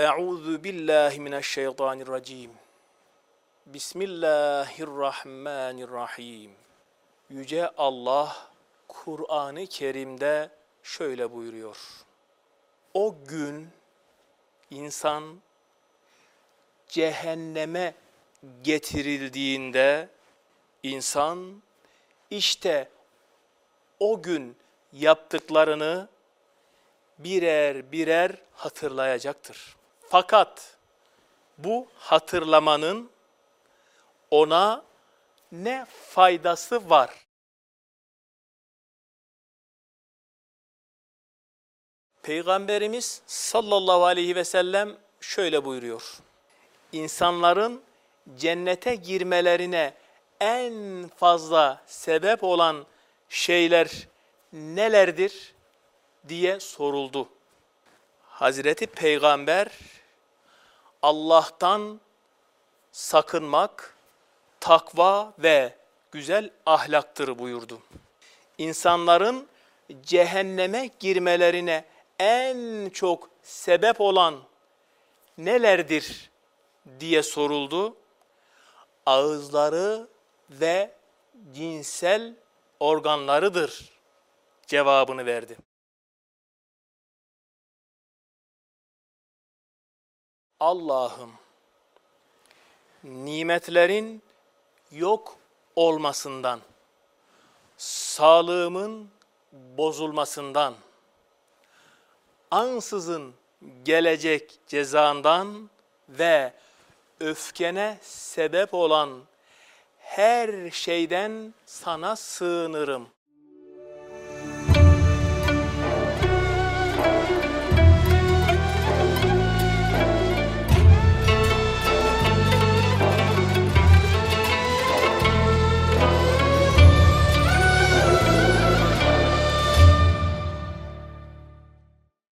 Euzu billahi mineşşeytanirracim. Bismillahirrahmanirrahim. Yüce Allah Kur'an-ı Kerim'de şöyle buyuruyor. O gün insan cehenneme getirildiğinde insan işte o gün yaptıklarını birer birer hatırlayacaktır. Fakat bu hatırlamanın ona ne faydası var? Peygamberimiz sallallahu aleyhi ve sellem şöyle buyuruyor. İnsanların cennete girmelerine en fazla sebep olan şeyler nelerdir diye soruldu. Hazreti Peygamber Allah'tan sakınmak, takva ve güzel ahlaktır buyurdu. İnsanların cehenneme girmelerine en çok sebep olan nelerdir diye soruldu. Ağızları ve cinsel organlarıdır cevabını verdi. Allah'ım nimetlerin yok olmasından, sağlığımın bozulmasından, ansızın gelecek cezandan ve öfkene sebep olan her şeyden sana sığınırım.